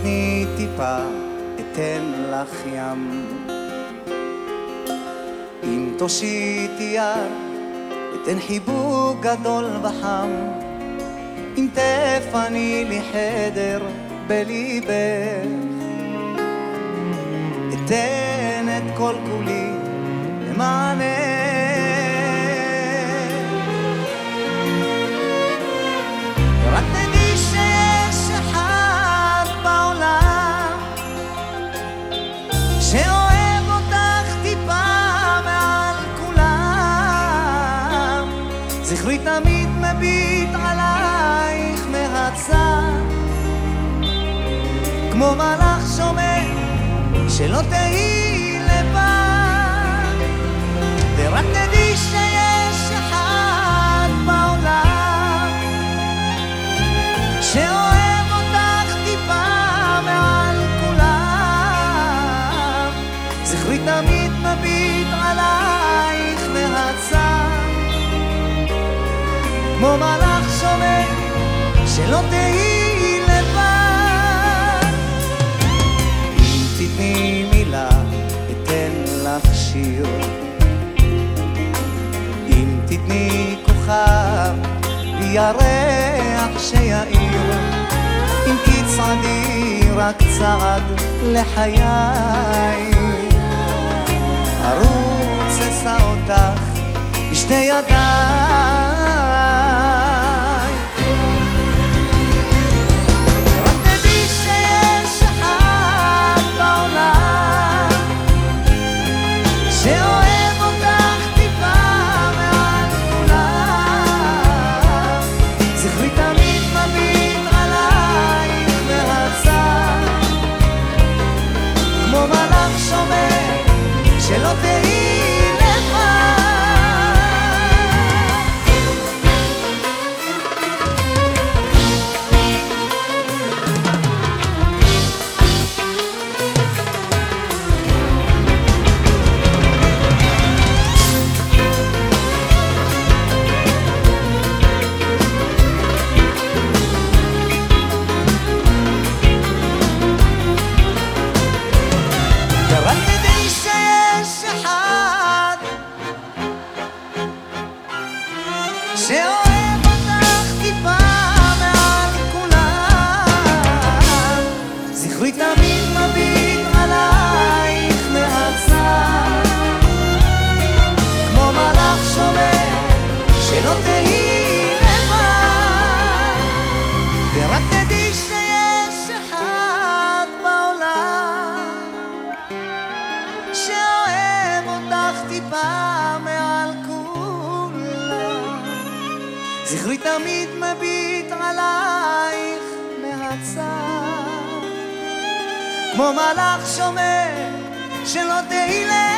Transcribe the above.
תתני טיפה, אתן לך ים. אם תושיטי יד, אתן חיבוק גדול וחם. אם תפני לי חדר בליבך, אתן את כל כולי למענך. זכרי תמיד מביט עלייך מהצד. כמו מלאך שומר שלא תהיי לבד ורק תדעי שיש אחד בעולם שאוהב אותך טיפה מעל כולם. זכרי תמיד מביט עלייך מהצד כמו מלאך שומר שלא תהיי לבד. אם תתני מילה אתן לך שיר. אם תתני כוכב וירח שיאיר אם תצעדי רק צעד לחיי. ארוץ אשא אותך בשתי ידיי שאוהב זכרי תמיד מביט עלייך מהצד. כמו מלאך שומר שלא תהי לבד